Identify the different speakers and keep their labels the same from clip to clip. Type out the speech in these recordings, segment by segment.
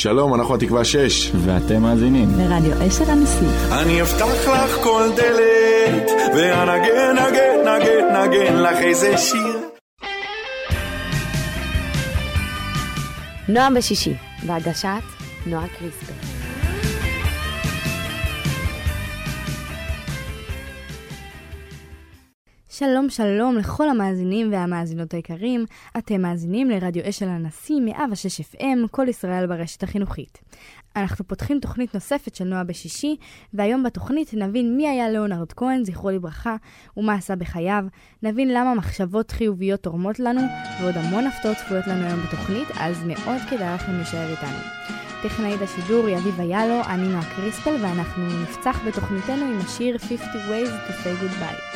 Speaker 1: שלום, אנחנו התקווה 6.
Speaker 2: ואתם מאזינים.
Speaker 3: לרדיו 10 הנשיא.
Speaker 4: אני אפתח לך כל דלת, ואנגן, נגן, נגן, נגן לך איזה שיר.
Speaker 3: נועם בשישי, בהגשת נועה קריספר. שלום שלום לכל המאזינים והמאזינות היקרים, אתם מאזינים לרדיו אש על הנשיא 106 FM, כל ישראל ברשת החינוכית. אנחנו פותחים תוכנית נוספת של נועה בשישי, והיום בתוכנית נבין מי היה ליאונרד כהן, זכרו לברכה, ומה עשה בחייו, נבין למה מחשבות חיוביות תורמות לנו, ועוד המון הפתעות צפויות לנו היום בתוכנית, אז מאוד כדאי לכם להישאר איתנו. טכנאית השידור היא אביבה יאלו, אני נועה קריספל, ואנחנו נפצח בתוכניתנו עם השיר 50 Ways to say goodbye.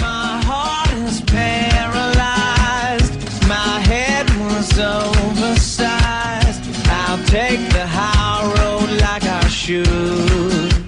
Speaker 3: My heart is paralyzed, my head was oversized. I'll take the high road like I should.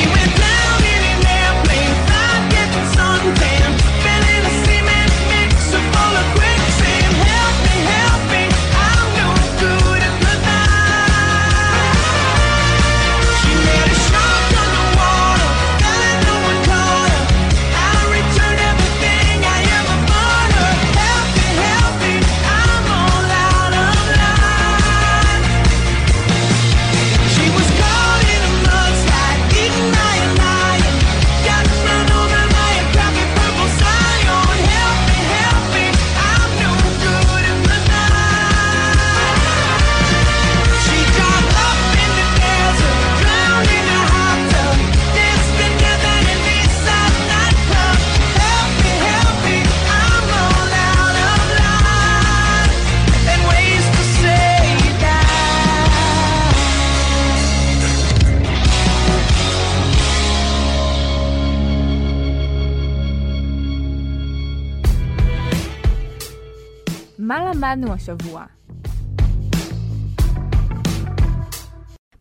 Speaker 5: למדנו השבוע?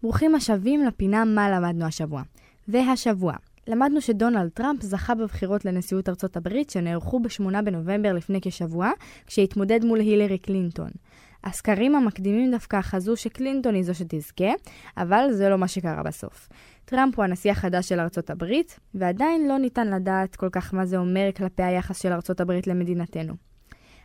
Speaker 3: ברוכים השבים לפינה מה למדנו השבוע. והשבוע,
Speaker 5: למדנו שדונלד טראמפ זכה בבחירות לנשיאות ארצות הברית שנערכו ב-8 בנובמבר לפני כשבוע, כשהתמודד מול הילרי קלינטון. הסקרים המקדימים דווקא חזו שקלינטון היא זו שתזכה, אבל זה לא מה שקרה בסוף. טראמפ הוא הנשיא החדש של ארצות הברית, ועדיין לא ניתן לדעת כל כך מה זה אומר כלפי היחס של ארצות הברית למדינתנו.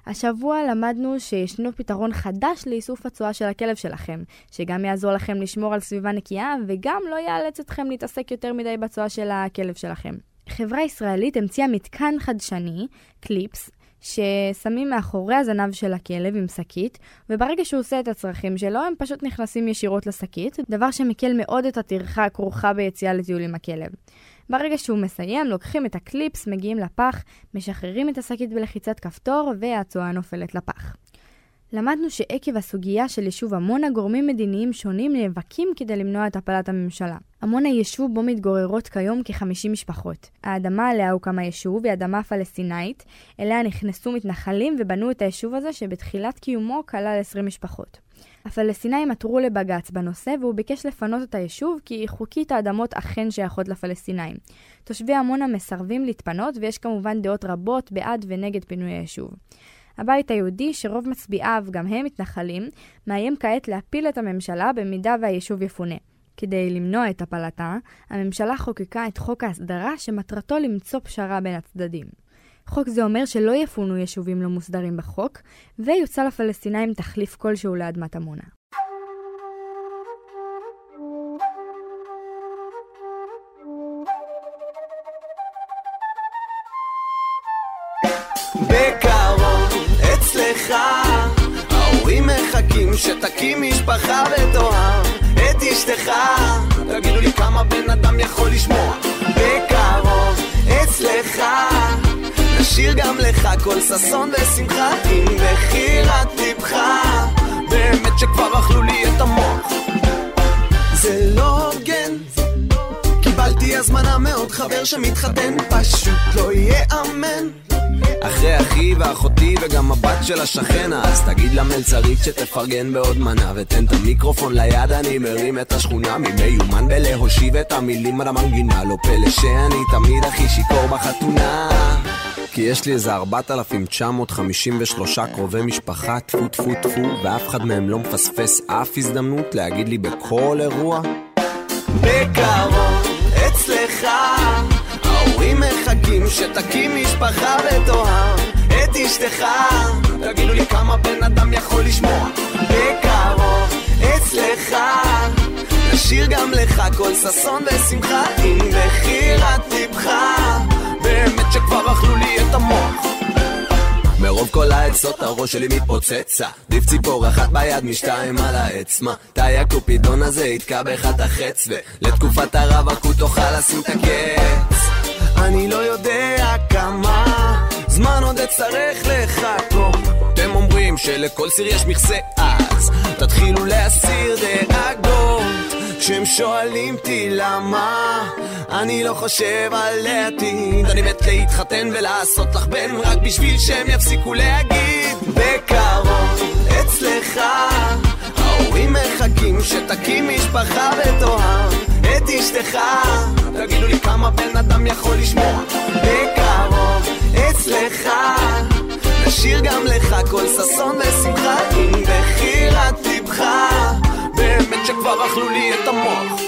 Speaker 5: השבוע למדנו שישנו פתרון חדש לאיסוף התשואה של הכלב שלכם, שגם יעזור לכם לשמור על סביבה נקייה וגם לא יאלץ אתכם להתעסק יותר מדי בתשואה של הכלב שלכם. חברה ישראלית המציאה מתקן חדשני, קליפס, ששמים מאחורי הזנב של הכלב עם שקית, וברגע שהוא עושה את הצרכים שלו, הם פשוט נכנסים ישירות לשקית, דבר שמקל מאוד את הטרחה הכרוכה ביציאה לטיול עם הכלב. ברגע שהוא מסיים, לוקחים את הקליפס, מגיעים לפח, משחררים את השקית בלחיצת כפתור, והצואה נופלת לפח. למדנו שעקב הסוגיה של יישוב עמונה, גורמים מדיניים שונים נאבקים כדי למנוע את הפלת הממשלה. עמונה יישוב בו מתגוררות כיום כ-50 משפחות. האדמה עליה הוקם היישוב היא אדמה פלסטינאית, אליה נכנסו מתנחלים ובנו את היישוב הזה שבתחילת קיומו כלל 20 משפחות. הפלסטינאים עתרו לבג"ץ בנושא והוא ביקש לפנות את היישוב כי חוקית האדמות אכן שייכות לפלסטינאים. תושבי עמונה מסרבים להתפנות ויש כמובן דעות רבות בעד ונגד פינוי היישוב. הבית היהודי, שרוב מצביעיו גם הם מתנחלים, מאיים כעת להפיל את הממשלה במידה והיישוב יפונה. כדי למנוע את הפלתה, הממשלה חוקקה את חוק ההסדרה שמטרתו למצוא פשרה בין הצדדים. חוק זה אומר שלא יפונו יישובים לא מוסדרים בחוק, ויוצא לפלסטינאים תחליף כלשהו לאדמת עמונה.
Speaker 6: שתקים משפחה ותאהב את אשתך תגידו לי כמה בן אדם יכול לשמוע גם לך כל ששון ושמחה. עם בחירת ליבך באמת שכבר אכלו לי את המוח. זה לא הוגן. קיבלתי הזמנה מעוד חבר שמתחתן. פשוט לא ייאמן אחרי אחי ואחותי וגם הבת של השכנה אז תגיד למלצרית שתפרגן בעוד מנה ותן את המיקרופון ליד. אני מרים את השכונה ממיומן בלהושיב את המילים על המנגינה. לא פלא שאני תמיד הכי שיכור בחתונה כי יש לי איזה 4,953 קרובי משפחה, טפו טפו טפו, ואף אחד מהם לא מפספס אף הזדמנות להגיד לי בכל אירוע. בקרוב אצלך ההורים מחכים שתקים משפחה ותאהב את אשתך תגידו לי כמה בן אדם יכול לשמוע. בקרוב אצלך נשאיר גם לך כל ששון ושמחה עם בחירת ליבך באמת שכבר אכלו לי את המוח. מרוב כל העצות הראש שלי מתפוצץ. עדיף ציפור אחת ביד משתיים על העץ תאי הקופידון הזה יתקע בך את החץ ולתקופת הרווקות תוכל לשים את הקץ. אני לא יודע כמה זמן עוד אצטרך לחכות. אתם אומרים שלכל סיר יש מכסה אז תתחילו להסיר דאגות כשהם שואלים אותי למה אני לא חושב על העתיד. אני מת להתחתן ולעשות לך בן רק בשביל שהם יפסיקו להגיד. בקרוב אצלך ההורים מחכים שתקים משפחה ותאהב את אשתך. תגידו לי כמה בן אדם יכול לשמוע. בקרוב אצלך נשאיר גם לך כל ששון ושמחה עם בחירת ליבך באמת שכבר אכלו לי את המוח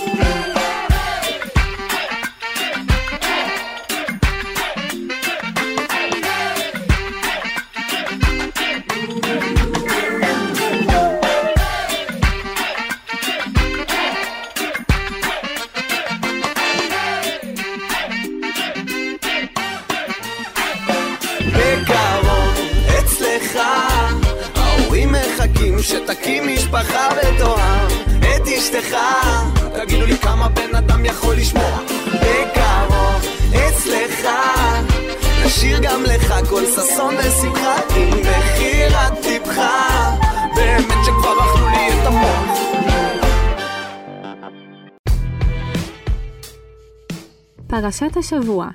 Speaker 5: פרשת השבוע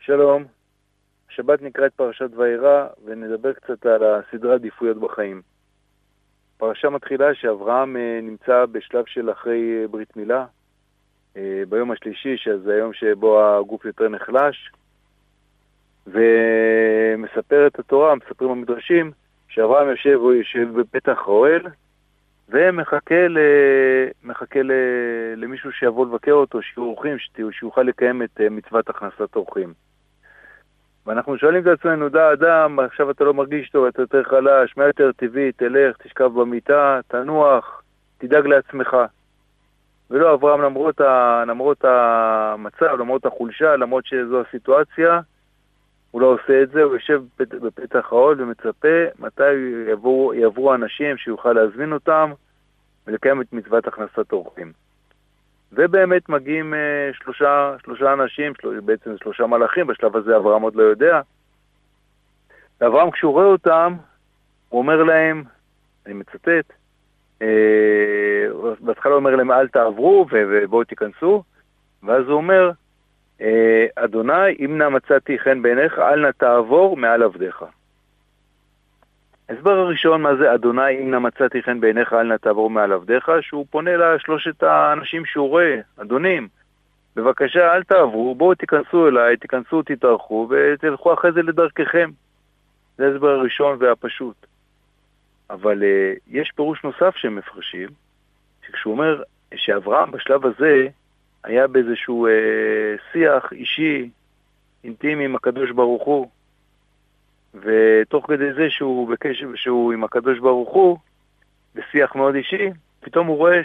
Speaker 1: שלום, השבת נקראת פרשת וירא, ונדבר קצת על הסדרי עדיפויות בחיים. הפרשה מתחילה שאברהם אה, נמצא בשלב של אחרי אה, ברית מילה, אה, ביום השלישי, שזה היום שבו הגוף יותר נחלש, ומספרת התורה, מספרים המדרשים, שאברהם יושב, הוא יושב בפתח האוהל, ומחכה ל... ל... למישהו שיבוא לבקר אותו, שיהיו אורחים, שיוכל לקיים את מצוות הכנסת אורחים. ואנחנו שואלים את עצמנו, דה אדם, עכשיו אתה לא מרגיש טוב, אתה יותר חלש, מה יותר טבעי, תלך, תשכב במיטה, תנוח, תדאג לעצמך. ולא, אברהם, למרות, ה, למרות המצב, למרות החולשה, למרות שזו הסיטואציה, הוא לא עושה את זה, הוא יושב בפתח האוהל ומצפה מתי יבואו, יעברו אנשים שיוכל להזמין אותם ולקיים את מצוות הכנסת אורחים. ובאמת מגיעים אה, שלושה, שלושה אנשים, של, בעצם שלושה מלאכים, בשלב הזה אברהם עוד לא יודע. ואברהם כשהוא רואה אותם, הוא אומר להם, אני מצטט, אה, בהתחלה הוא אומר להם אל תעברו ובואו תיכנסו, ואז הוא אומר, אדוני, אם נא מצאתי חן בעיניך, אל נא תעבור מעל עבדיך. ההסבר הראשון, מה זה אדוני אם נא מצאתי חן בעיניך אל נא תעבור מעל עבדיך, שהוא פונה לשלושת האנשים שהוא רואה, אדונים, בבקשה אל תעברו, בואו תיכנסו אליי, תיכנסו, תתארחו ותלכו אחרי זה לדרככם. זה ההסבר הראשון והפשוט. אבל uh, יש פירוש נוסף שהם מפרשים, שכשהוא אומר שאברהם בשלב הזה היה באיזשהו uh, שיח אישי, אינטימי עם הקדוש ברוך הוא, ותוך כדי זה שהוא בקשר, שהוא עם הקדוש ברוך הוא, בשיח מאוד אישי, פתאום הוא רואה,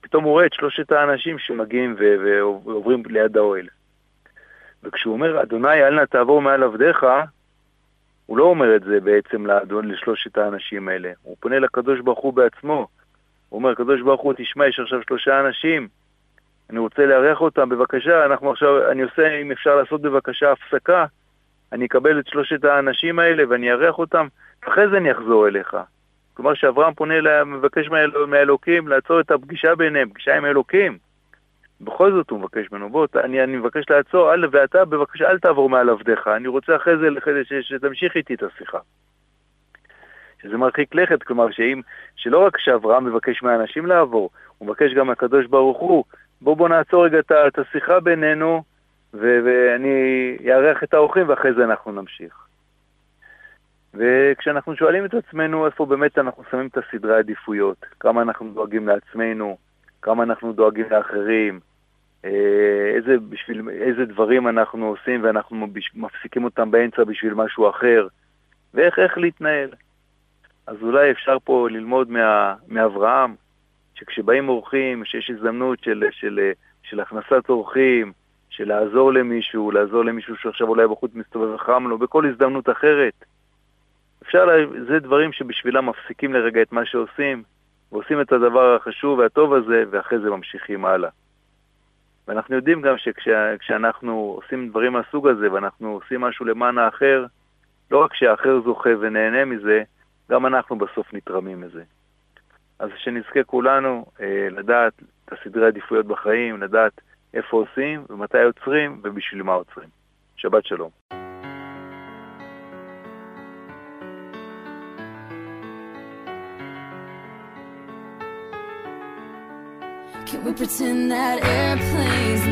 Speaker 1: פתאום הוא רואה את שלושת האנשים שמגיעים ועוברים ליד האוהל. וכשהוא אומר, אדוני אל נא תעבור מעל עבדיך, הוא לא אומר את זה בעצם לאדון, לשלושת האנשים האלה. הוא פונה לקדוש ברוך הוא בעצמו. הוא אומר, קדוש ברוך הוא, תשמע, יש עכשיו שלושה אנשים, אני רוצה לארח אותם, בבקשה, אנחנו עכשיו, אני עושה, אם אפשר לעשות בבקשה הפסקה, אני אקבל את שלושת האנשים האלה ואני אארח אותם, אחרי זה אני אחזור אליך. כלומר שאברהם פונה, לה, מבקש מהאלוקים לעצור את הפגישה ביניהם, פגישה עם אלוקים. בכל זאת הוא מבקש ממנו, בוא, אני, אני מבקש לעצור, אל, ואתה בבקשה אל תעבור מעל עבדיך, אני רוצה אחרי זה שתמשיך איתי את השיחה. שזה מרחיק לכת, כלומר שאם, שלא רק שאברהם מבקש מהאנשים לעבור, הוא מבקש גם מהקדוש ברוך הוא, בוא בוא נעצור רגע את השיחה בינינו, ו- ואני אארח את האורחים ואחרי זה אנחנו נמשיך. וכשאנחנו שואלים את עצמנו איפה באמת אנחנו שמים את הסדרי העדיפויות, כמה אנחנו דואגים לעצמנו, כמה אנחנו דואגים לאחרים, אה, איזה, בשביל, איזה דברים אנחנו עושים ואנחנו מפסיקים אותם באמצע בשביל משהו אחר, ואיך איך להתנהל. אז אולי אפשר פה ללמוד מה, מאברהם, שכשבאים אורחים, שיש הזדמנות של, של, של הכנסת אורחים, של לעזור למישהו, לעזור למישהו שעכשיו אולי בחוץ מסתובב וחם לו, בכל הזדמנות אחרת. אפשר, לה... זה דברים שבשבילם מפסיקים לרגע את מה שעושים, ועושים את הדבר החשוב והטוב הזה, ואחרי זה ממשיכים הלאה. ואנחנו יודעים גם שכשאנחנו עושים דברים מהסוג הזה, ואנחנו עושים משהו למען האחר, לא רק שהאחר זוכה ונהנה מזה, גם אנחנו בסוף נתרמים מזה. אז שנזכה כולנו אה, לדעת את הסדרי העדיפויות בחיים, לדעת איפה עושים ומתי עוצרים ובשביל מה עוצרים. שבת שלום.
Speaker 3: Can we pretend that airplanes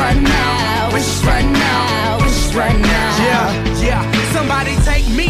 Speaker 7: right now. Wish right now. Wish right now. Yeah,
Speaker 2: yeah. Somebody take me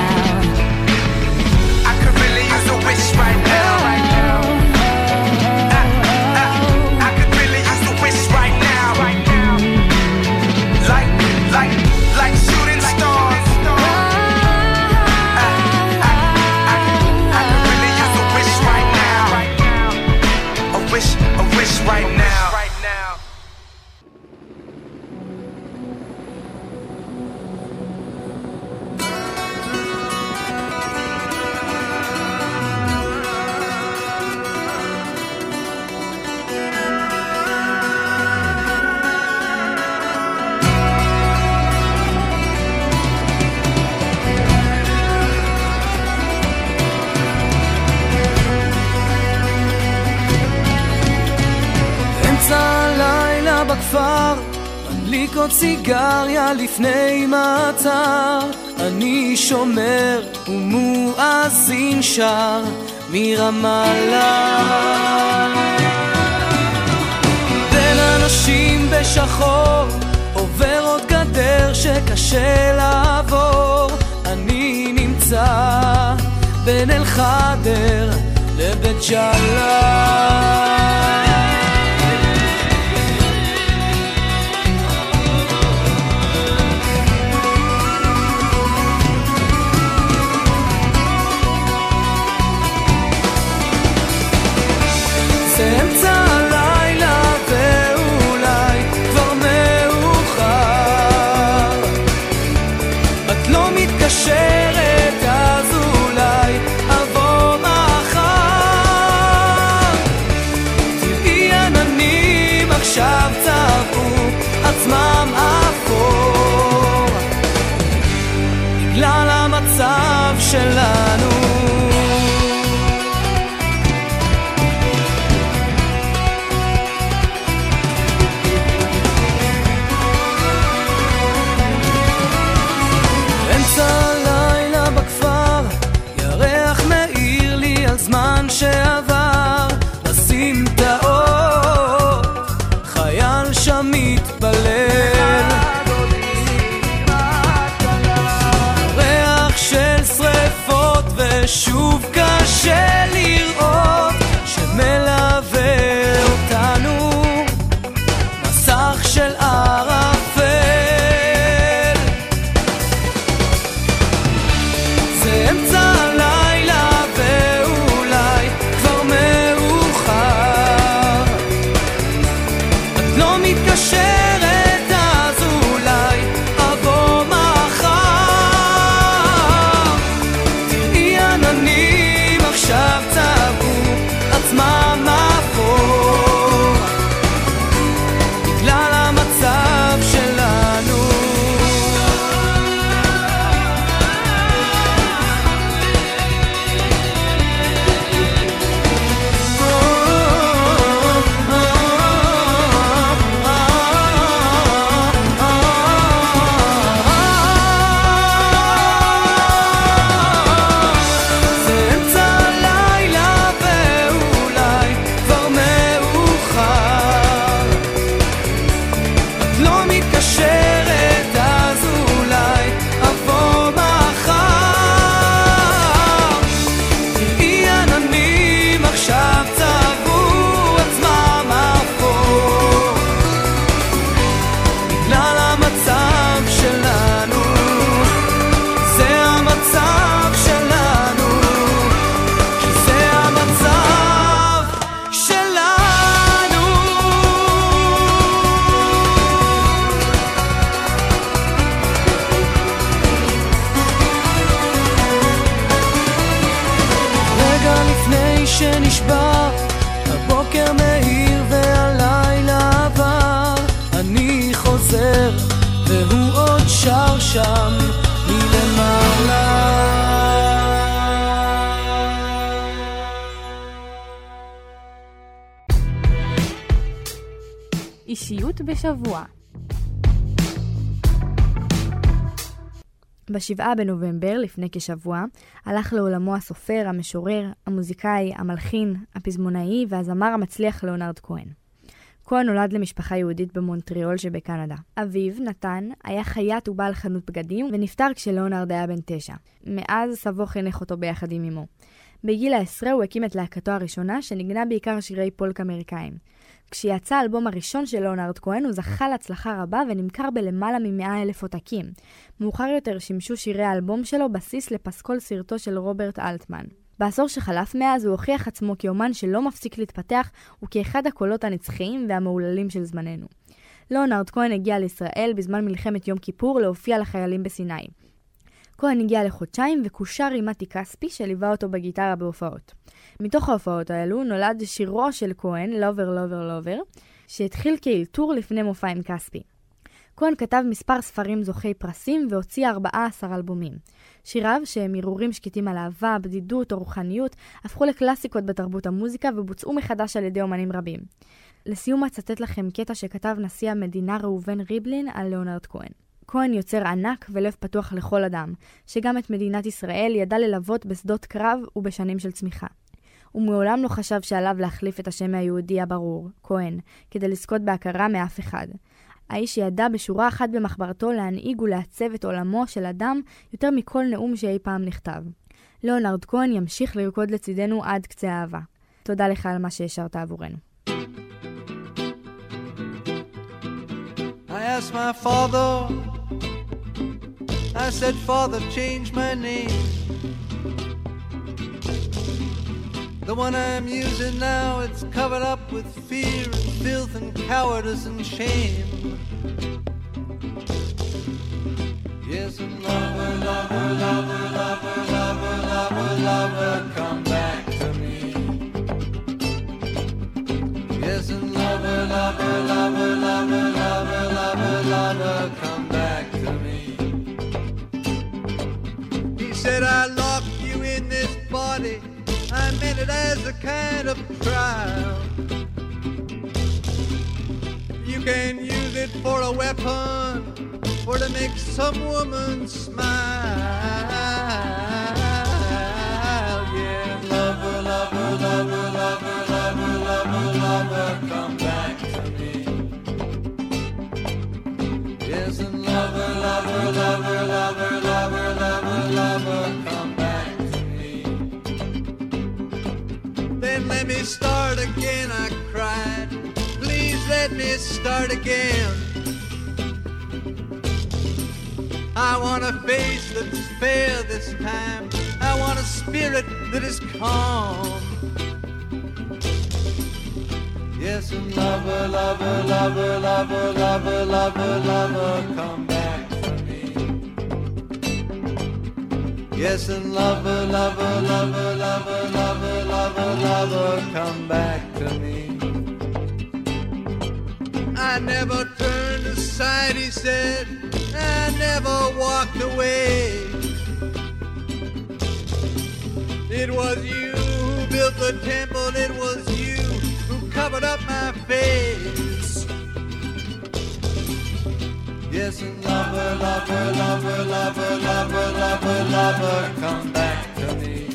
Speaker 2: Right now.
Speaker 8: בכפר, מדליק עוד סיגריה לפני מעצר. אני שומר ומואזין שר מרמאללה. בין אנשים בשחור, עובר עוד גדר שקשה לעבור. אני נמצא בין אל-חדר לבית ג'אלה.
Speaker 5: נשיאות בשבוע. בשבעה בנובמבר, לפני כשבוע, הלך לעולמו הסופר, המשורר, המוזיקאי, המלחין, הפזמונאי והזמר המצליח ליאונרד כהן. כהן נולד למשפחה יהודית במונטריאול שבקנדה. אביו, נתן, היה חייט ובעל חנות בגדים, ונפטר כשליאונרד היה בן תשע. מאז סבו חינך אותו ביחד עם אמו. בגיל העשרה הוא הקים את להקתו הראשונה, שניגנה בעיקר שירי פולק אמריקאים. כשיצא האלבום הראשון של ליאונרד כהן, הוא זכה להצלחה רבה ונמכר בלמעלה מ-100 אלף עותקים. מאוחר יותר שימשו שירי האלבום שלו בסיס לפסקול סרטו של רוברט אלטמן. בעשור שחלף מאז הוא הוכיח עצמו כאומן שלא מפסיק להתפתח וכאחד הקולות הנצחיים והמהוללים של זמננו. ליאונרד כהן הגיע לישראל בזמן מלחמת יום כיפור להופיע לחיילים בסיני. כהן הגיע לחודשיים וקושר עם מתי כספי שליווה אותו בגיטרה בהופעות. מתוך ההופעות האלו נולד שירו של כהן, לובר לובר לובר, שהתחיל כאלתור לפני מופע עם כספי. כהן כתב מספר ספרים זוכי פרסים והוציא 14 אלבומים. שיריו, שהם הרהורים שקטים על אהבה, בדידות או רוחניות, הפכו לקלאסיקות בתרבות המוזיקה ובוצעו מחדש על ידי אומנים רבים. לסיום אצטט לכם קטע שכתב נשיא המדינה ראובן ריבלין על ליאונרד כהן. כהן יוצר ענק ולב פתוח לכל אדם, שגם את מדינת ישראל ידע ללוות בשדות קרב ובשנים של צמיחה. הוא מעולם לא חשב שעליו להחליף את השם היהודי הברור, כהן, כדי לזכות בהכרה מאף אחד. האיש שידע בשורה אחת במחברתו להנהיג ולעצב את עולמו של אדם יותר מכל נאום שאי פעם נכתב. ליאונרד כהן ימשיך לרקוד לצידנו עד קצה האהבה. תודה לך על מה שהשארת עבורנו.
Speaker 9: I asked my father, I said, Father, change my name. The one I'm using now, it's covered up with fear and filth and cowardice and shame. Yes, and lover, lover, lover, lover, lover, lover, lover, come back to me. Yes, and lover, lover, lover, lover, lover, lover, lover, come back to me. He said, I locked you in this body. Meant it as a kind of trial. You can use it for a weapon or to make some woman smile. Yeah, lover, lover, lover, lover, lover, lover, lover, come back to me. And lover, lover, lover, lover, lover, lover, lover, let me start again, I cried. Please let me start again. I want a face that's fair this time. I want a spirit that is calm. Yes, and lover, lover, lover, lover, lover, lover, lover, come back Yes, and lover, lover, lover, lover, lover, lover, lover, come back to me. I never turned aside, he said. I never walked away. It was you who built the temple, it was you who covered up my face. Yes, and lover, lover, lover, lover, lover, lover, lover, come back to me.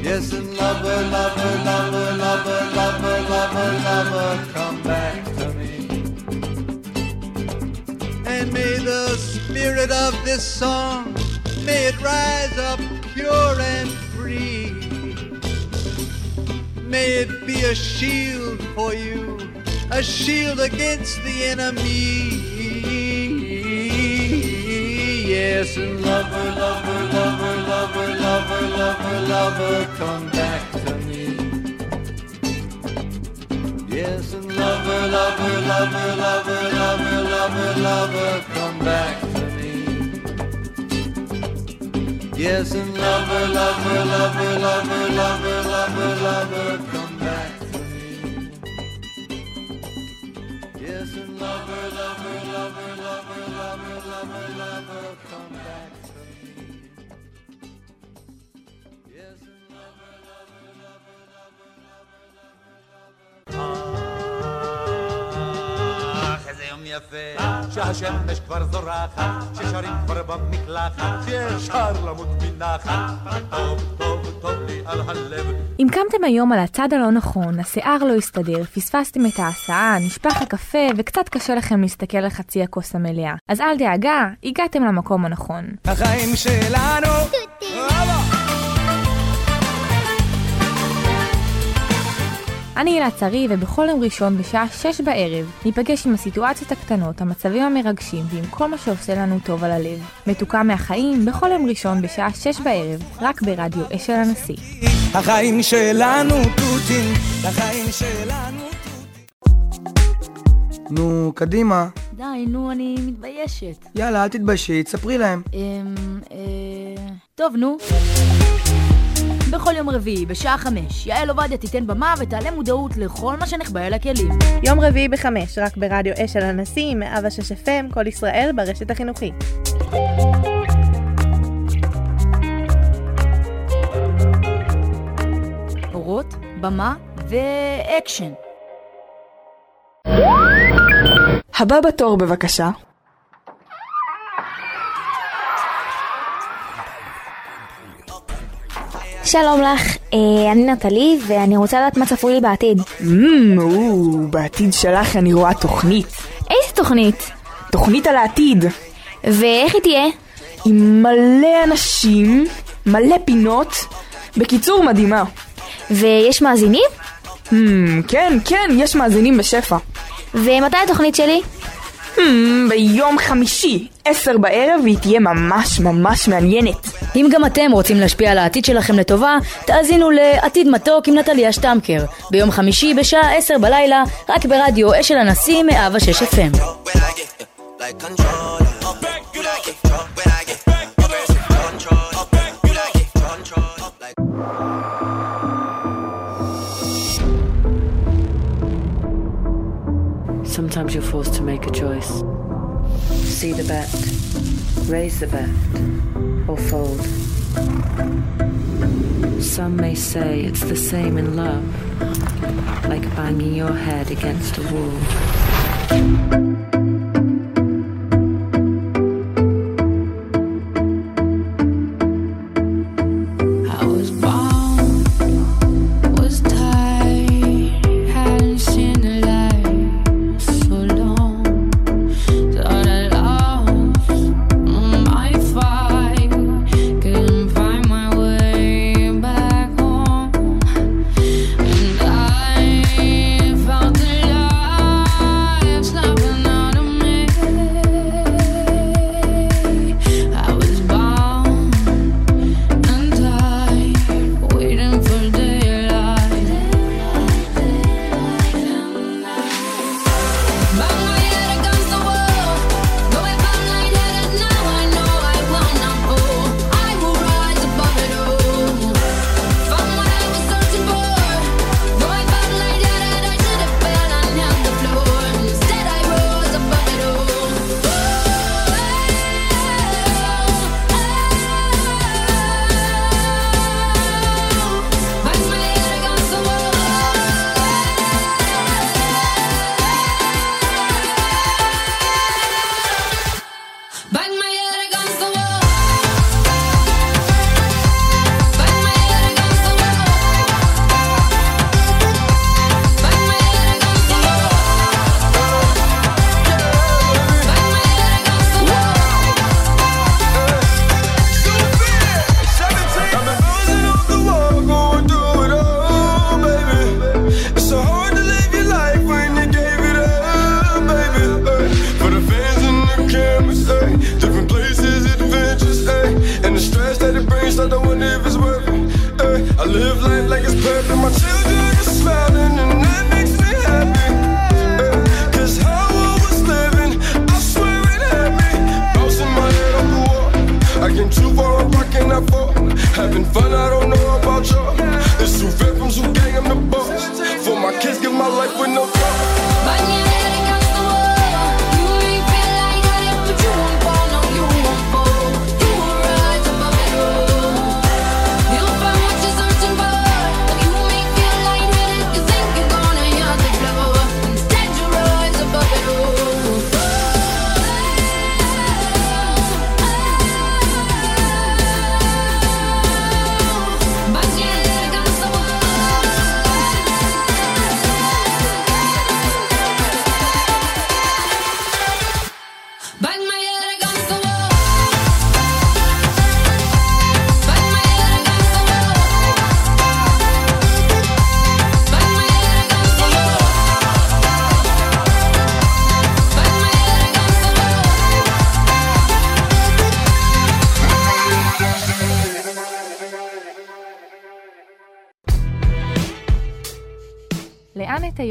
Speaker 9: Yes, and lover, lover, lover, lover, lover, lover, lover, come back to me. And may the spirit of this song, may it rise up pure and free. May it be a shield for you, a shield against the enemy. Yes, and lover, lover, lover, lover, lover, lover, lover, come back to me. Yes, and lover, lover, lover, lover, lover, lover, lover, come back to me. Yes, and lover, lover, lover, lover, lover, lover, lover,
Speaker 10: יפה, שהשמש כבר זורחת, ששרים כבר במקלחת, שאפשר למות מנחת, טוב, טוב, טוב לי על הלב.
Speaker 11: אם קמתם היום על הצד הלא נכון, השיער לא הסתדר, פספסתם את ההסעה, נשפך הקפה וקצת קשה לכם להסתכל על חצי הכוס המלאה. אז אל דאגה, הגעתם למקום הנכון.
Speaker 12: החיים שלנו
Speaker 11: אני הילה צרי, ובכל יום ראשון בשעה 6 בערב ניפגש עם הסיטואציות הקטנות, המצבים המרגשים ועם כל מה שעושה לנו טוב על הלב. מתוקה מהחיים בכל יום ראשון בשעה 6 בערב, רק ברדיו אשל הנשיא.
Speaker 12: החיים שלנו תותים החיים שלנו
Speaker 13: נו, קדימה.
Speaker 14: די, נו, אני מתביישת.
Speaker 13: יאללה, אל תתביישי, תספרי להם.
Speaker 14: אמ... אה... טוב, נו. בכל יום רביעי, בשעה חמש, יעל עובדיה תיתן במה ותעלה מודעות לכל מה שנחבא אל הכלים.
Speaker 15: יום רביעי בחמש, רק ברדיו אש על הנשיא, 106 FM, כל ישראל ברשת החינוכית.
Speaker 14: אורות, במה ואקשן.
Speaker 15: הבא בתור בבקשה.
Speaker 16: שלום לך, אה, אני נטלי ואני רוצה לדעת מה צפוי לי בעתיד.
Speaker 15: אמ, או, בעתיד שלך אני רואה תוכנית.
Speaker 16: איזה תוכנית?
Speaker 15: תוכנית על העתיד.
Speaker 16: ואיך היא תהיה?
Speaker 15: עם מלא אנשים, מלא פינות. בקיצור, מדהימה.
Speaker 16: ויש מאזינים?
Speaker 15: אמ, כן, כן, יש מאזינים בשפע.
Speaker 16: ומתי התוכנית שלי?
Speaker 15: אמ, ביום חמישי, עשר בערב, והיא תהיה ממש ממש מעניינת.
Speaker 14: אם גם אתם רוצים להשפיע על העתיד שלכם לטובה, תאזינו לעתיד מתוק עם נטליה שטמקר, ביום חמישי בשעה עשר בלילה, רק ברדיו אשל הנשיא מאהבה 6 FM.
Speaker 17: Sometimes you're forced to make a choice. See the bet, raise the bet, or fold. Some may say it's the same in love, like banging your head against a wall.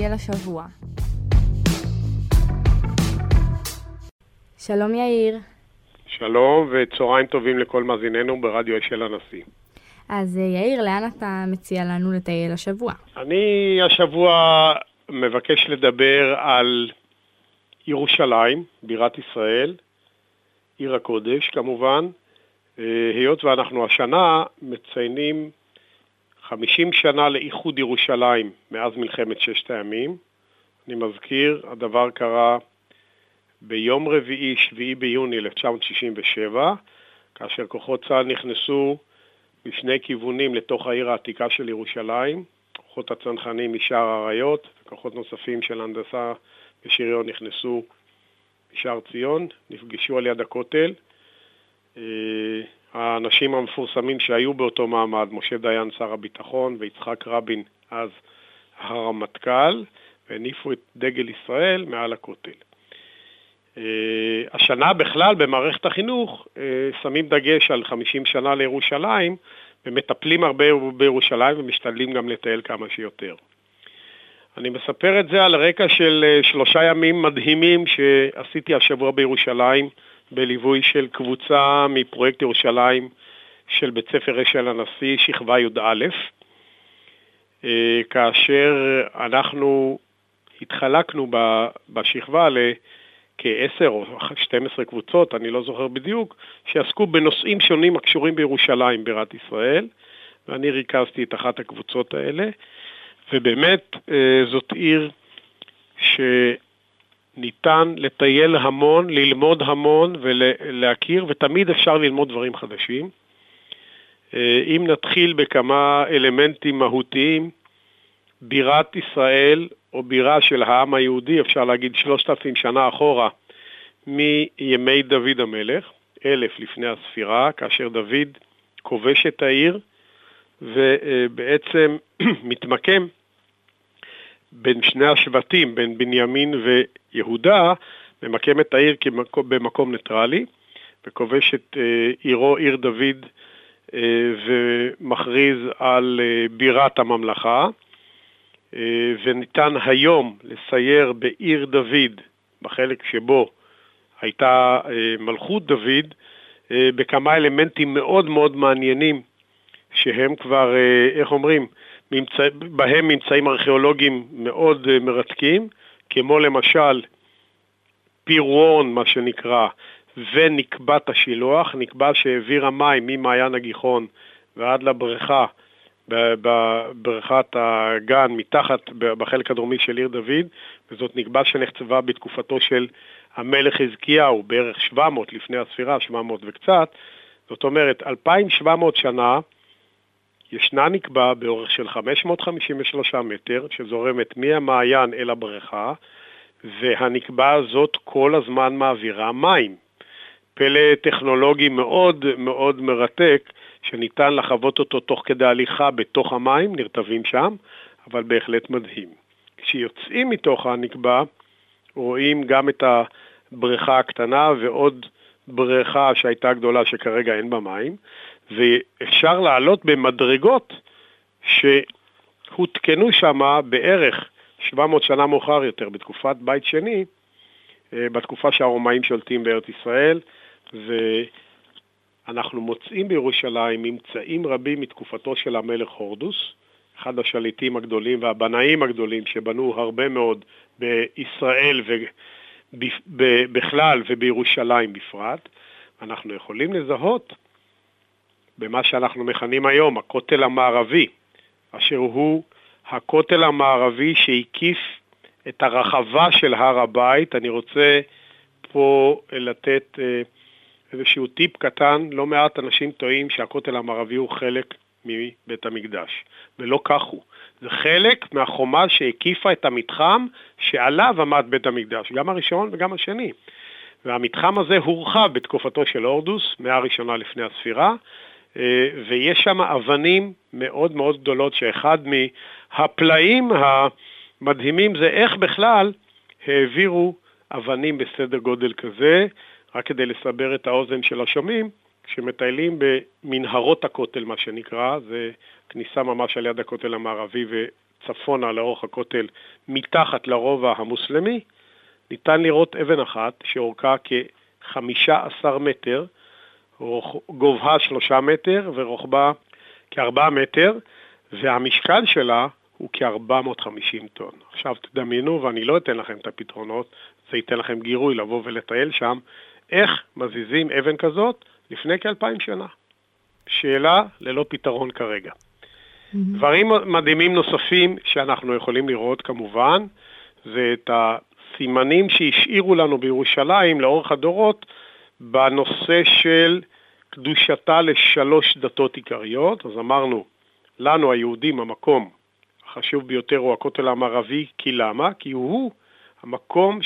Speaker 5: לטייל השבוע. שלום יאיר.
Speaker 18: שלום וצהריים טובים לכל מאזיננו ברדיו אשל הנשיא.
Speaker 5: אז אה, יאיר, לאן אתה מציע לנו לטייל השבוע?
Speaker 18: אני השבוע מבקש לדבר על ירושלים, בירת ישראל, עיר הקודש כמובן, אה, היות ואנחנו השנה מציינים 50 שנה לאיחוד ירושלים מאז מלחמת ששת הימים. אני מזכיר, הדבר קרה ביום רביעי, 7 ביוני 1967, כאשר כוחות צה"ל נכנסו בשני כיוונים לתוך העיר העתיקה של ירושלים, כוחות הצנחנים משער האריות וכוחות נוספים של הנדסה ושריון נכנסו משער ציון, נפגשו על יד הכותל. אה, האנשים המפורסמים שהיו באותו מעמד, משה דיין שר הביטחון ויצחק רבין אז הרמטכ"ל, והניפו את דגל ישראל מעל הכותל. Uh, השנה בכלל במערכת החינוך uh, שמים דגש על 50 שנה לירושלים ומטפלים הרבה בירושלים ומשתדלים גם לטייל כמה שיותר. אני מספר את זה על רקע של uh, שלושה ימים מדהימים שעשיתי השבוע בירושלים בליווי של קבוצה מפרויקט ירושלים של בית ספר אשל הנשיא, שכבה י"א, כאשר אנחנו התחלקנו בשכבה לכ-10 או 12 קבוצות, אני לא זוכר בדיוק, שעסקו בנושאים שונים הקשורים בירושלים, בירת ישראל, ואני ריכזתי את אחת הקבוצות האלה, ובאמת זאת עיר ש... ניתן לטייל המון, ללמוד המון ולהכיר, ותמיד אפשר ללמוד דברים חדשים. אה, אם נתחיל בכמה אלמנטים מהותיים, בירת ישראל, או בירה של העם היהודי, אפשר להגיד שלושת אלפים שנה אחורה, מימי דוד המלך, אלף לפני הספירה, כאשר דוד כובש את העיר ובעצם מתמקם בין שני השבטים, בין בנימין ויהודה, ממקם את העיר כמקום, במקום ניטרלי, וכובש את אה, עירו, עיר דוד, אה, ומכריז על אה, בירת הממלכה. וניתן היום לסייר בעיר דוד, בחלק שבו הייתה מלכות דוד, בכמה אלמנטים מאוד מאוד מעניינים, שהם כבר, איך אומרים, ממצא, בהם ממצאים ארכיאולוגיים מאוד uh, מרתקים, כמו למשל פיר וורן, מה שנקרא, ונקבת השילוח, נקבה שהעבירה מים ממעיין הגיחון ועד לבריכה, בבריכת הגן, מתחת, בחלק הדרומי של עיר דוד, וזאת נקבה שנחצבה בתקופתו של המלך חזקיהו, בערך 700 לפני הספירה, 700 וקצת, זאת אומרת, 2,700 שנה ישנה נקבה באורך של 553 מטר, שזורמת מהמעיין אל הבריכה, והנקבה הזאת כל הזמן מעבירה מים. פלא טכנולוגי מאוד מאוד מרתק, שניתן לחוות אותו תוך כדי הליכה בתוך המים, נרטבים שם, אבל בהחלט מדהים. כשיוצאים מתוך הנקבה, רואים גם את הבריכה הקטנה ועוד בריכה שהייתה גדולה שכרגע אין בה מים, ואפשר לעלות במדרגות שהותקנו שם בערך 700 שנה מאוחר יותר, בתקופת בית שני, אה, בתקופה שהרומאים שולטים בארץ ישראל, ואנחנו מוצאים בירושלים ממצאים רבים מתקופתו של המלך הורדוס, אחד השליטים הגדולים והבנאים הגדולים שבנו הרבה מאוד בישראל ובכלל ובירושלים בפרט. אנחנו יכולים לזהות במה שאנחנו מכנים היום הכותל המערבי, אשר הוא הכותל המערבי שהקיף את הרחבה של הר הבית. אני רוצה פה לתת אה, איזשהו טיפ קטן, לא מעט אנשים טועים שהכותל המערבי הוא חלק מבית המקדש, ולא כך הוא. זה חלק מהחומה שהקיפה את המתחם שעליו עמד בית המקדש, גם הראשון וגם השני. והמתחם הזה הורחב בתקופתו של הורדוס, מאה ראשונה לפני הספירה, ויש שם אבנים מאוד מאוד גדולות, שאחד מהפלאים המדהימים זה איך בכלל העבירו אבנים בסדר גודל כזה, רק כדי לסבר את האוזן של השומעים, כשמטיילים במנהרות הכותל, מה שנקרא, זה כניסה ממש על יד הכותל המערבי צפונה לאורך הכותל, מתחת לרובע המוסלמי, ניתן לראות אבן אחת שאורכה כ-15 מטר, גובהה 3 מטר ורוחבה כ-4 מטר, והמשקל שלה הוא כ-450 טון. עכשיו תדמיינו, ואני לא אתן לכם את הפתרונות, זה ייתן לכם גירוי לבוא ולטייל שם, איך מזיזים אבן כזאת לפני כאלפיים שנה. שאלה ללא פתרון כרגע. Mm-hmm. דברים מדהימים נוספים שאנחנו יכולים לראות כמובן, זה את הסימנים שהשאירו לנו בירושלים לאורך הדורות בנושא של קדושתה לשלוש דתות עיקריות. אז אמרנו, לנו היהודים המקום החשוב ביותר הוא הכותל המערבי, כי למה? כי הוא המקום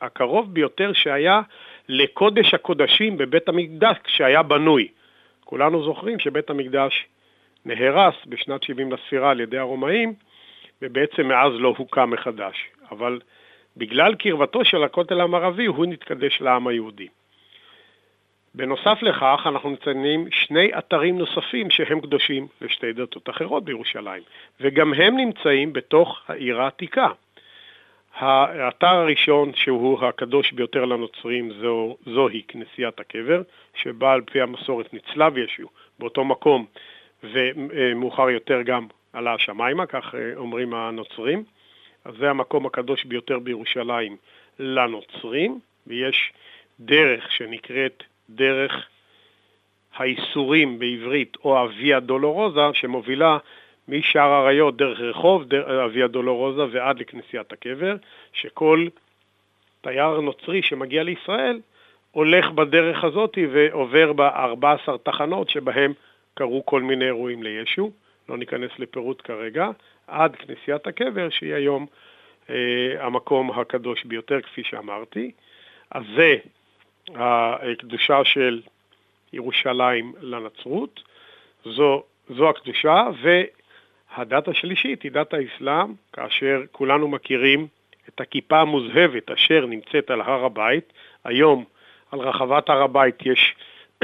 Speaker 18: הקרוב ביותר שהיה לקודש הקודשים בבית המקדש כשהיה בנוי. כולנו זוכרים שבית המקדש נהרס בשנת 70 לספירה על ידי הרומאים, ובעצם מאז לא הוקם מחדש. אבל בגלל קרבתו של הכותל המערבי הוא נתקדש לעם היהודי. בנוסף לכך, אנחנו מציינים שני אתרים נוספים שהם קדושים לשתי דתות אחרות בירושלים, וגם הם נמצאים בתוך העיר העתיקה. האתר הראשון, שהוא הקדוש ביותר לנוצרים, זו, זוהי כנסיית הקבר, שבה על פי המסורת נצלב ישו באותו מקום, ומאוחר יותר גם עלה השמיימה, כך אומרים הנוצרים. אז זה המקום הקדוש ביותר בירושלים לנוצרים, ויש דרך שנקראת דרך האיסורים בעברית, או הוויה דולורוזה, שמובילה משער האריות דרך רחוב, אביה דולורוזה ועד לכנסיית הקבר, שכל תייר נוצרי שמגיע לישראל הולך בדרך הזאת ועובר ב-14 תחנות שבהם קרו כל מיני אירועים לישו, לא ניכנס לפירוט כרגע, עד כנסיית הקבר שהיא היום אה, המקום הקדוש ביותר כפי שאמרתי. אז זה הקדושה של ירושלים לנצרות, זו, זו הקדושה, והדת השלישית היא דת האסלאם, כאשר כולנו מכירים את הכיפה המוזהבת אשר נמצאת על הר הבית. היום על רחבת הר הבית יש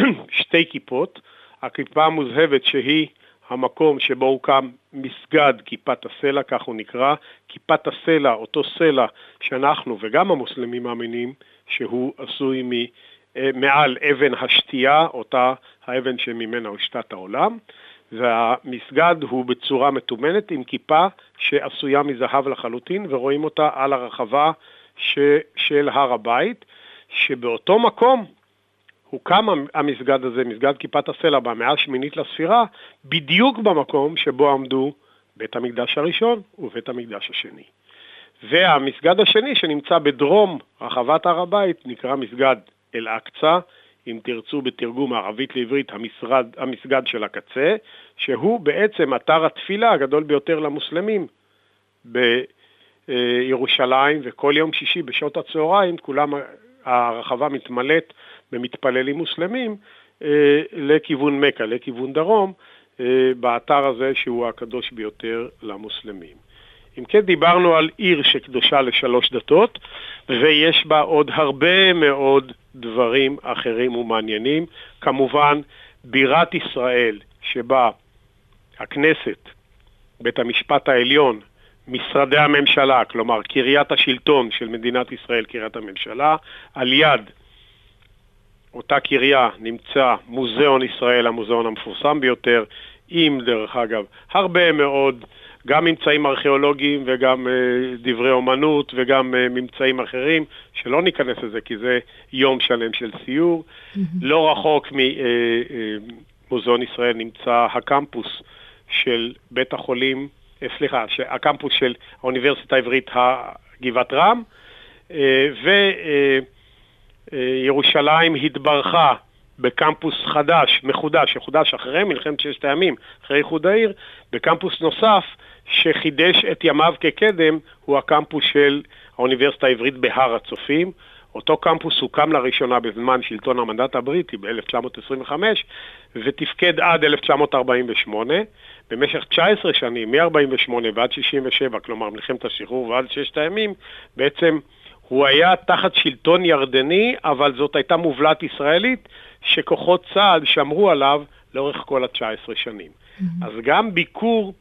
Speaker 18: שתי כיפות, הכיפה המוזהבת שהיא המקום שבו הוקם מסגד כיפת הסלע, כך הוא נקרא, כיפת הסלע, אותו סלע שאנחנו וגם המוסלמים מאמינים שהוא עשוי מ, אה, מעל אבן השתייה, אותה האבן שממנה הושתת העולם, והמסגד הוא בצורה מתומנת עם כיפה שעשויה מזהב לחלוטין, ורואים אותה על הרחבה ש, של הר הבית, שבאותו מקום הוקם המסגד הזה, מסגד כיפת הסלע, במאה השמינית לספירה, בדיוק במקום שבו עמדו בית המקדש הראשון ובית המקדש השני. והמסגד השני שנמצא בדרום רחבת הר הבית נקרא מסגד אל-אקצא, אם תרצו בתרגום מערבית לעברית, המשרד, המסגד של הקצה, שהוא בעצם אתר התפילה הגדול ביותר למוסלמים בירושלים, וכל יום שישי בשעות הצהריים כולם, הרחבה מתמלאת במתפללים מוסלמים אה, לכיוון מכה, לכיוון דרום, אה, באתר הזה שהוא הקדוש ביותר למוסלמים. אם כן, דיברנו על עיר שקדושה לשלוש דתות, ויש בה עוד הרבה מאוד דברים אחרים ומעניינים. כמובן, בירת ישראל, שבה הכנסת, בית המשפט העליון, משרדי הממשלה, כלומר קריית השלטון של מדינת ישראל, קריית הממשלה, על יד אותה קריה נמצא מוזיאון ישראל, המוזיאון המפורסם ביותר, עם, דרך אגב, הרבה מאוד גם ממצאים ארכיאולוגיים וגם uh, דברי אומנות וגם uh, ממצאים אחרים, שלא ניכנס לזה כי זה יום שלם של סיור. Mm-hmm. לא רחוק ממוזיאון uh, ישראל נמצא הקמפוס של בית החולים, סליחה, הקמפוס של האוניברסיטה העברית גבעת רם, וירושלים התברכה בקמפוס חדש, מחודש, שחודש אחרי מלחמת ששת הימים, אחרי איחוד העיר, בקמפוס נוסף שחידש את ימיו כקדם הוא הקמפוס של האוניברסיטה העברית בהר הצופים. אותו קמפוס הוקם לראשונה בזמן שלטון המנדט הבריטי ב-1925 ותפקד עד 1948. במשך 19 שנים, מ-48 ועד 67, כלומר מלחמת השחרור ועד ששת הימים, בעצם הוא היה תחת שלטון ירדני, אבל זאת הייתה מובלעת ישראלית שכוחות צה"ל שמרו עליו לאורך כל ה-19 שנים. Mm-hmm. אז גם ביקור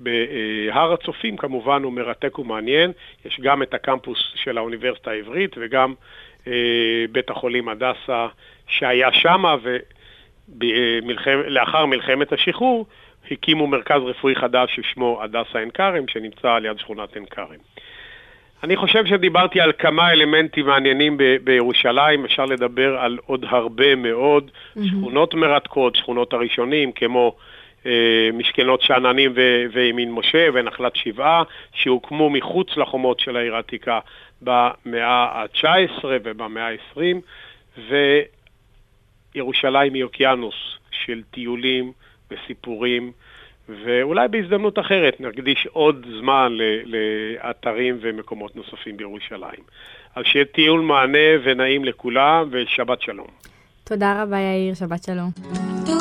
Speaker 18: בהר הצופים כמובן הוא מרתק ומעניין, יש גם את הקמפוס של האוניברסיטה העברית וגם אה, בית החולים הדסה שהיה שמה ולאחר מלחמת השחרור הקימו מרכז רפואי חדש ששמו הדסה עין כרם שנמצא על יד שכונת עין כרם. אני חושב שדיברתי על כמה אלמנטים מעניינים ב- בירושלים, אפשר לדבר על עוד הרבה מאוד mm-hmm. שכונות מרתקות, שכונות הראשונים כמו אה, משכנות שאננים ו- וימין משה ונחלת שבעה, שהוקמו מחוץ לחומות של העיר העתיקה במאה ה-19 ובמאה ה-20, וירושלים היא אוקיינוס של טיולים וסיפורים. ואולי בהזדמנות אחרת נקדיש עוד זמן לאתרים ומקומות נוספים בירושלים. אז שיהיה טיול מענה ונעים לכולם, ושבת שלום.
Speaker 5: תודה רבה יאיר, שבת שלום.
Speaker 7: זה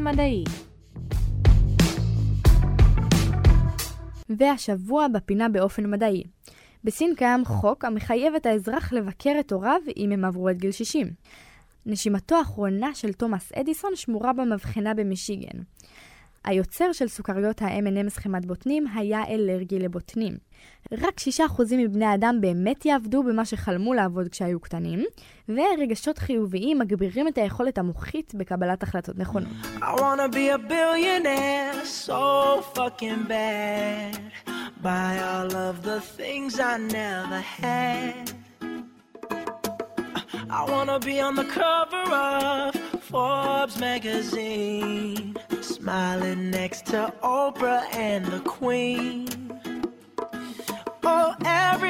Speaker 11: באופן מדעי.
Speaker 5: והשבוע בפינה באופן מדעי. בסין קיים חוק המחייב את האזרח לבקר את הוריו אם הם עברו את גיל 60. נשימתו האחרונה של תומאס אדיסון שמורה במבחנה במישיגן. היוצר של סוכריות ה-M&M סכמת בוטנים היה אלרגי לבוטנים. רק 6% מבני האדם באמת יעבדו במה שחלמו לעבוד כשהיו קטנים, ורגשות חיוביים מגבירים את היכולת המוחית בקבלת החלטות נכונות.
Speaker 3: I wanna be a billionaire so fucking bad. Buy all of the things I never had. I wanna be on the cover of Forbes magazine, smiling next to Oprah and the Queen.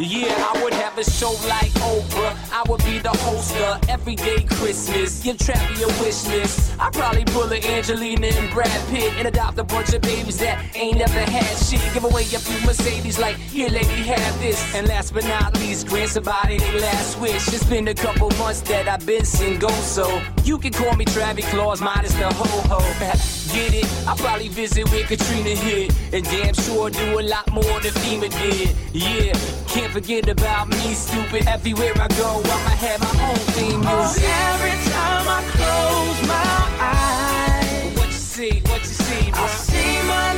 Speaker 19: Yeah, I would have a show like Oprah. I would be the host of Everyday Christmas. Give Travi a wish list. I'd probably pull a Angelina and Brad Pitt and adopt a bunch of babies that ain't never had shit. Give away a few Mercedes, like, here, lady, have this. And last but not least, grant somebody their last wish. It's been a couple months that I've been single, so you can call me Travis Claus, minus the ho ho. Get it? I'll probably visit where Katrina hit. And damn sure do a lot more than FEMA did. Yeah, can't forget about me, stupid. Everywhere I go, I'ma have my own theme oh, music.
Speaker 3: Oh, every time I close my eyes,
Speaker 19: What you see, what you see, bro?
Speaker 3: I see my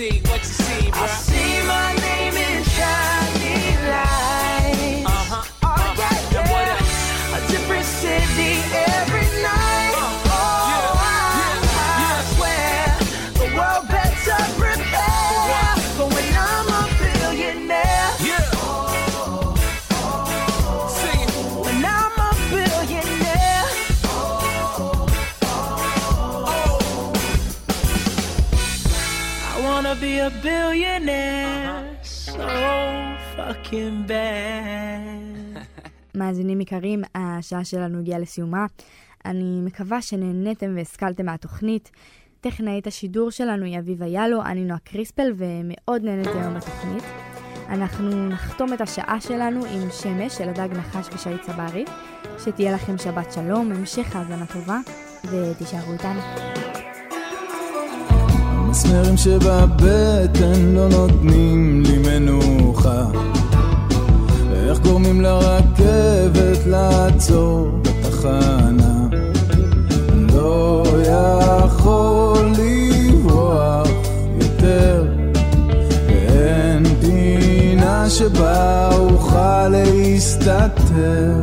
Speaker 19: See,
Speaker 3: a billionaire so fucking bad.
Speaker 5: מאזינים יקרים, השעה שלנו הגיעה לסיומה. אני מקווה שנהניתם והשכלתם מהתוכנית. טכנאית השידור שלנו היא אביבה יאלו, אני נועה קריספל, ומאוד נהניתי היום בתוכנית. אנחנו נחתום את השעה שלנו עם שמש של הדג נחש ושי צברי. שתהיה לכם שבת שלום, המשך האזנה טובה, ותישארו איתנו.
Speaker 12: המסמרים שבבטן לא נותנים לי מנוחה. ואיך גורמים לרכבת לעצור בתחנה? לא יכול לברוח יותר. ואין פינה שבה אוכל להסתתר